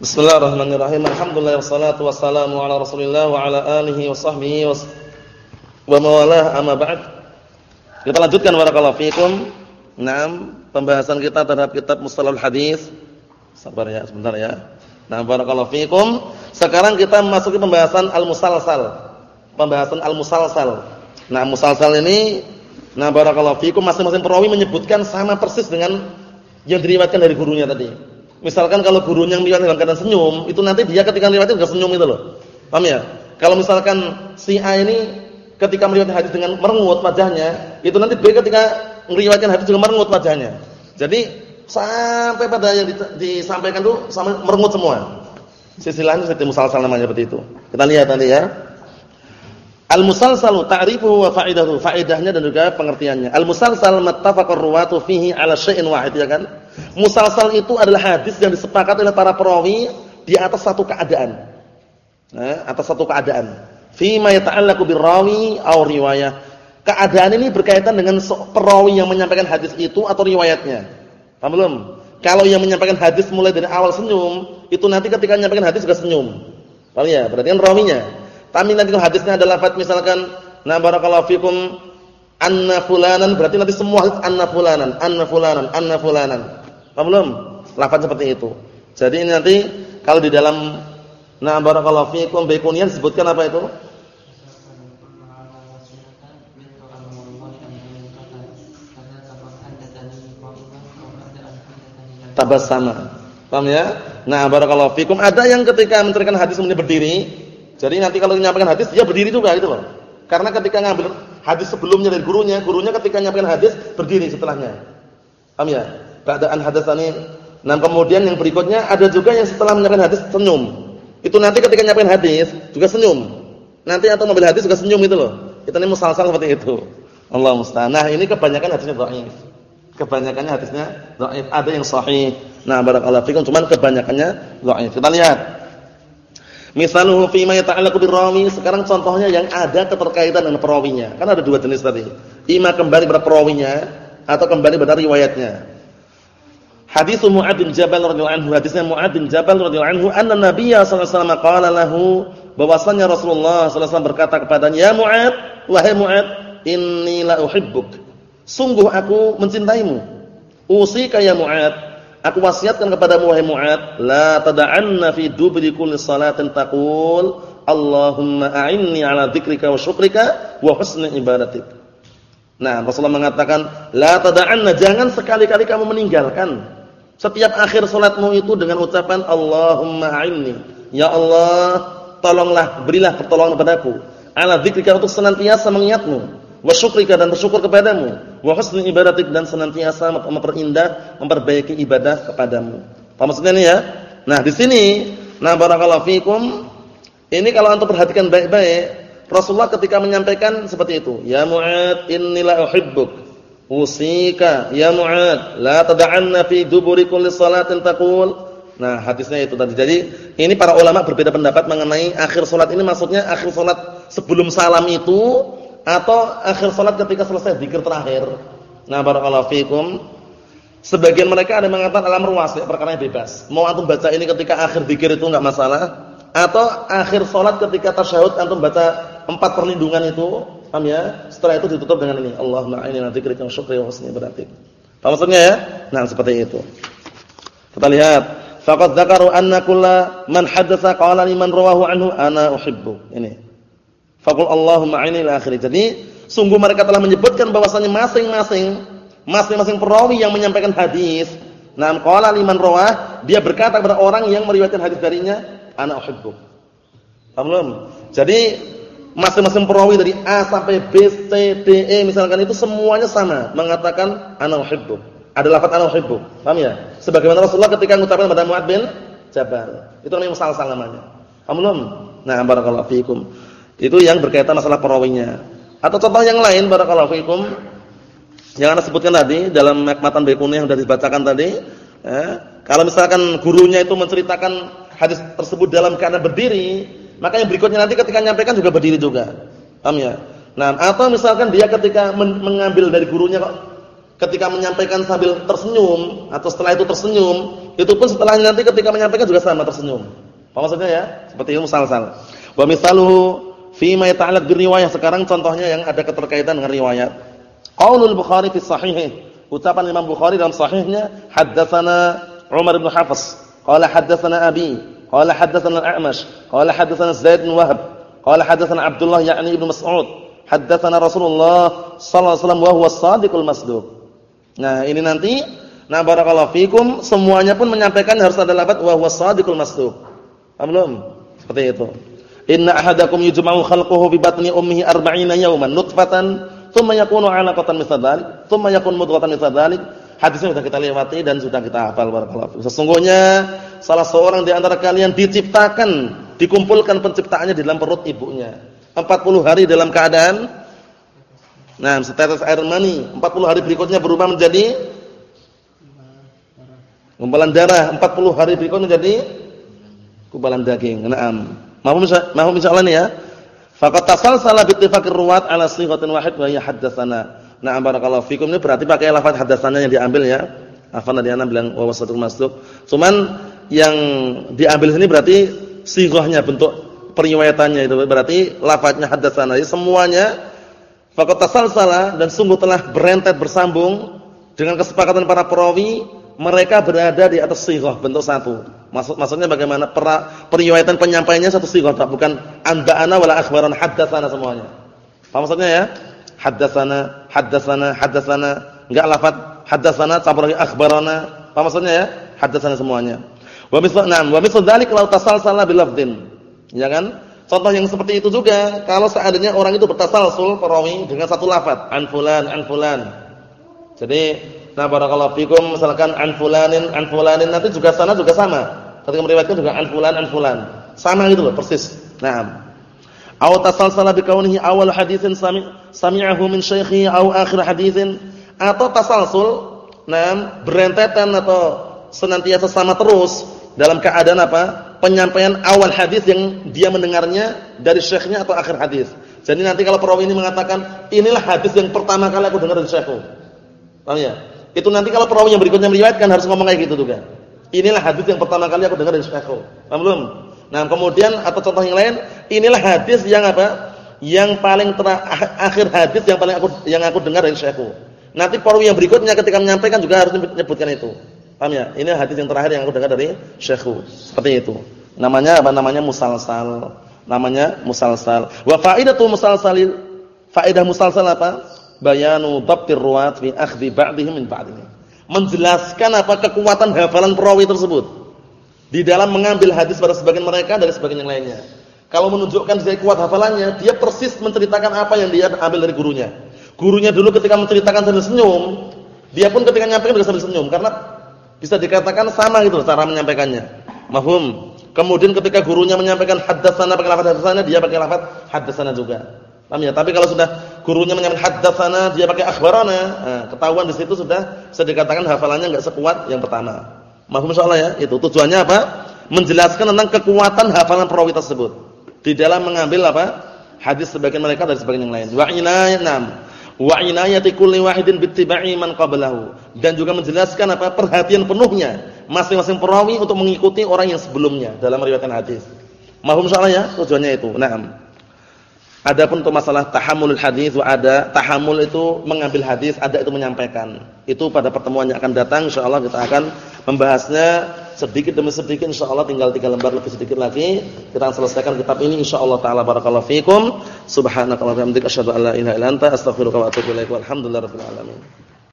Bismillahirrahmanirrahim. Alhamdulillah wassalatu wassalamu ala Rasulillah wa ala alihi wa sahbihi wa mawalah amma ba'd. Kita lanjutkan barakallahu fikum. Naam, pembahasan kita terhadap kitab Mustalahul Hadis. Sabar ya, sebentar ya. Nah, barakallahu fikum. Sekarang kita memasuki pembahasan al-musalsal. Pembahasan al-musalsal. Nah, musalsal ini nah barakallahu fikum masing-masing perawi menyebutkan sama persis dengan yang diriwayatkan dari gurunya tadi. Misalkan kalau gurunya yang dalam keadaan senyum, itu nanti dia ketika meriwayatkan juga senyum itu loh. Paham ya? Kalau misalkan si A ini ketika meriwayatkan hadis dengan merengut wajahnya, itu nanti B ketika meriwayatkan hadis juga merengut wajahnya. Jadi sampai pada yang disampaikan itu sampai merengut semua. Sisi lain seperti musalsal namanya seperti itu. Kita lihat nanti ya. Al-musalsalu ta'rifuhu wa fa'idahu, faedahnya dan juga pengertiannya. Al-musalsal mattafaqar ruwatu fihi 'ala syai'in wahid ya kan? Musalsal itu adalah hadis yang disepakati oleh para perawi di atas satu keadaan. Nah, atas satu keadaan. Fima yata'allaqu birrawi aw riwayah. Keadaan ini berkaitan dengan perawi yang menyampaikan hadis itu atau riwayatnya. Paham belum? Kalau yang menyampaikan hadis mulai dari awal senyum, itu nanti ketika menyampaikan hadis juga senyum. Paham ya? Berarti kan rawinya. Tapi nanti kalau hadisnya adalah lafaz misalkan na barakallahu fikum anna fulanan berarti nanti semua hadis anna fulanan, anna fulanan, anna fulanan. Paham belum? Lafaz seperti itu. Jadi ini nanti kalau di dalam na barakallahu fiikum baikunian disebutkan apa itu? sama. Paham ya? Nah, barakallahu fikum ada yang ketika menceritakan hadis kemudian berdiri. Jadi nanti kalau menyampaikan hadis dia berdiri juga gitu loh. Karena ketika ngambil hadis sebelumnya dari gurunya, gurunya ketika menyampaikan hadis berdiri setelahnya. Paham ya? Keadaan hadasani. Nah, kemudian yang berikutnya ada juga yang setelah menyampaikan hadis senyum. Itu nanti ketika menyampaikan hadis juga senyum. Nanti atau mobil hadis juga senyum itu loh. Kita ini musalsal seperti itu. Allah musta'an. Nah, ini kebanyakan hadisnya dhaif. Kebanyakannya hadisnya dhaif. Ada yang sahih. Nah, barakallahu fikum cuman kebanyakannya dhaif. Kita lihat. Misaluhu fi ma yata'allaqu birrawi. Sekarang contohnya yang ada keterkaitan dengan perawinya. Kan ada dua jenis tadi. Ima kembali pada atau kembali pada riwayatnya. Hadis Mu'ad bin Jabal radhiyallahu anhu, hadisnya Mu'ad bin Jabal radhiyallahu anhu, anna Nabiyya sallallahu alaihi wasallam qala lahu bahwasanya Rasulullah sallallahu alaihi wasallam berkata kepadanya, "Ya Mu'ad, wahai Mu'ad, inni la uhibbuk." Sungguh aku mencintaimu. Usika ya Mu'ad, aku wasiatkan kepadamu wahai Mu'ad, la tada'anna fi dubri kulli salatin taqul, Allahumma a'inni ala dzikrika wa syukrika wa husni ibadatik. Nah, Rasulullah mengatakan, la tada'anna, jangan sekali-kali kamu meninggalkan setiap akhir salatmu itu dengan ucapan Allahumma a'inni. Ya Allah, tolonglah, berilah pertolongan kepadaku. Ala dzikrika untuk senantiasa mengingatmu. Wa syukrika dan bersyukur kepadamu. Wa husni ibadatik dan senantiasa memperindah, memperbaiki ibadah kepadamu. Apa maksudnya ini ya? Nah, di sini, nah barakallahu fikum, ini kalau antum perhatikan baik-baik, Rasulullah ketika menyampaikan seperti itu, ya Mu'ad innila uhibbuk Usika ya Mu'ad, la tad'anna fi duburi kulli salatin taqul. Nah, hadisnya itu tadi. Jadi, ini para ulama berbeda pendapat mengenai akhir salat ini maksudnya akhir salat sebelum salam itu atau akhir salat ketika selesai zikir terakhir. Nah, barakallahu fikum. Sebagian mereka ada mengatakan alam ruas ya, perkara bebas. Mau antum baca ini ketika akhir zikir itu enggak masalah atau akhir salat ketika tasyahud antum baca empat perlindungan itu Paham ya? Setelah itu ditutup dengan ini. Allahumma a'inni ala dzikrika wa syukri wa husni ibadatik. Paham maksudnya ya? Nah, seperti itu. Kita lihat. Faqad dzakaru anna kulla man haddatsa qala liman rawahu anhu ana uhibbu. Ini. Faqul Allahumma a'inni ila akhir. Jadi, sungguh mereka telah menyebutkan bahwasanya masing-masing masing-masing perawi yang menyampaikan hadis, nah qala liman rawah, dia berkata kepada orang yang meriwayatkan hadis darinya, ana uhibbu. Paham belum? Jadi masing-masing perawi dari A sampai B, C, D, E misalkan itu semuanya sama mengatakan ana uhibbu. Ada lafaz ana uhibbu. Paham ya? Sebagaimana Rasulullah ketika mengucapkan pada Mu'ad bin Jabal. Itu namanya musalsal namanya. Paham? Nah, barakallahu fiikum. Itu yang berkaitan masalah perawinya. Atau contoh yang lain barakallahu fiikum yang Anda sebutkan tadi dalam matan Baikuni yang sudah dibacakan tadi, eh, kalau misalkan gurunya itu menceritakan hadis tersebut dalam keadaan berdiri, maka yang berikutnya nanti ketika menyampaikan juga berdiri juga. Paham ya? Nah, atau misalkan dia ketika men mengambil dari gurunya kok ketika menyampaikan sambil tersenyum atau setelah itu tersenyum, Itu pun setelahnya nanti ketika menyampaikan juga sama tersenyum. Apa maksudnya ya? Seperti itu musal-sal. Wa misaluhu fi ma yata'allaq riwayah. Sekarang contohnya yang ada keterkaitan dengan riwayat. Qaulul Bukhari fi sahihih. Ucapan Imam Bukhari dalam sahihnya, haddatsana Umar bin Hafs, qala haddatsana Abi, qala haddatsana Al-A'mash, qala haddatsana Zaid bin Wahab, qala haddatsana Abdullah ya'ni Ibnu Mas'ud, haddatsana Rasulullah sallallahu alaihi wasallam wa huwa as-sadiqul masduq. Nah, ini nanti nah barakallahu fikum semuanya pun menyampaikan harus ada lafaz wa huwa as-sadiqul masduq. Seperti itu. Inna ahadakum yujma'u khalquhu fi batni ummihi arba'ina yawman nutfatan thumma yakunu 'alaqatan mithla dzalik, thumma yakunu mudghatan mithla. Hadisnya sudah kita lewati dan sudah kita hafal barakallahu Sesungguhnya salah seorang di antara kalian diciptakan, dikumpulkan penciptaannya di dalam perut ibunya. 40 hari dalam keadaan nah setetes air mani, 40 hari berikutnya berubah menjadi gumpalan darah, 40 hari berikutnya menjadi gumpalan daging. Naam. Mahum mahum insyaallah nih ya. Faqad tasalsala bi ittifaqir ruwat ala sighatin wahid wa hiya haddatsana. Nah, barakallahu fikum ini berarti pakai lafaz haddatsana yang diambil ya. Afan tadi ana bilang wa wasatul masduq. Cuman yang diambil sini berarti sighahnya bentuk periwayatannya itu berarti lafaznya haddatsana. Jadi semuanya faqad tasalsala dan sungguh telah berentet bersambung dengan kesepakatan para perawi mereka berada di atas sighah bentuk satu. Maksud maksudnya bagaimana periwayatan penyampaiannya satu sighah bukan anba'ana wala akhbarana haddatsana semuanya. Apa maksudnya ya? Haddatsana, haddatsana, haddatsana, enggak lafaz haddatsana campur lagi akhbarana. Apa maksudnya ya? Haddatsana semuanya. Wa misal na'am, wa misal dzalik law tasalsala bil lafdin. Ya kan? Contoh yang seperti itu juga kalau seandainya orang itu bertasalsul perawi dengan satu lafaz, an fulan, an fulan. Jadi Nah, barakallahu fikum misalkan an fulanin an nanti juga sana juga sama. Ketika meriwayatkan juga an fulan an fulan. Sama gitu loh, persis. Naam. Aw tasalsala bi kaunihi awal haditsin sami sami'ahu min syaikhi aw akhir haditsin atau tasalsul naam berentetan atau senantiasa sama terus dalam keadaan apa? penyampaian awal hadis yang dia mendengarnya dari syekhnya atau akhir hadis. Jadi nanti kalau perawi ini mengatakan, inilah hadis yang pertama kali aku dengar dari syekhku. Paham ya? Itu nanti kalau perawi yang berikutnya meriwayatkan harus ngomong kayak gitu juga. Inilah hadis yang pertama kali aku dengar dari Syekhku. Paham belum? Nah, kemudian atau contoh yang lain, inilah hadis yang apa? Yang paling terakhir hadis yang paling aku yang aku dengar dari Syekhku. Nanti perawi yang berikutnya ketika menyampaikan juga harus menyebutkan itu. Paham ya? Ini hadis yang terakhir yang aku dengar dari Syekhku. Seperti itu. Namanya apa? Namanya musalsal. Namanya musalsal. Wa faidatu musalsalil faedah musalsal apa? bayanu dhabtir ruwat fi akhdhi ba'dihim min ba'dihim. Menjelaskan apa kekuatan hafalan perawi tersebut di dalam mengambil hadis pada sebagian mereka dari sebagian yang lainnya. Kalau menunjukkan dia kuat hafalannya, dia persis menceritakan apa yang dia ambil dari gurunya. Gurunya dulu ketika menceritakan sambil senyum, dia pun ketika menyampaikan juga sambil senyum karena bisa dikatakan sama gitu cara menyampaikannya. Mahum. Kemudian ketika gurunya menyampaikan haddatsana pakai lafaz haddatsana, dia pakai lafaz haddatsana juga. Paham ya? Tapi kalau sudah gurunya menyampaikan haddatsana, dia pakai akhbarana, nah, ketahuan di situ sudah bisa dikatakan hafalannya enggak sekuat yang pertama. Mahfum insyaallah ya. Itu tujuannya apa? Menjelaskan tentang kekuatan hafalan perawi tersebut di dalam mengambil apa? Hadis sebagian mereka dari sebagian yang lain. Wa inayatan wa inayati kulli wahidin bittiba'i man qablahu dan juga menjelaskan apa? perhatian penuhnya masing-masing perawi untuk mengikuti orang yang sebelumnya dalam meriwayatkan hadis. Mahfum insyaallah ya, tujuannya itu. Naam. Adapun untuk masalah tahammulul hadis ada tahammul itu mengambil hadis, ada itu menyampaikan. Itu pada pertemuan yang akan datang insyaallah kita akan membahasnya sedikit demi sedikit. Insyaallah tinggal tiga lembar lebih sedikit lagi. Kita akan selesaikan kitab ini insyaallah taala barakallahu fikum. Subhanakallahumma wa bihamdika asyhadu an la ilaha illa anta wa atubu alamin